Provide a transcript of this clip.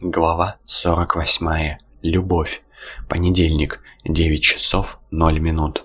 Глава 48. Любовь. Понедельник. 9 часов 0 минут.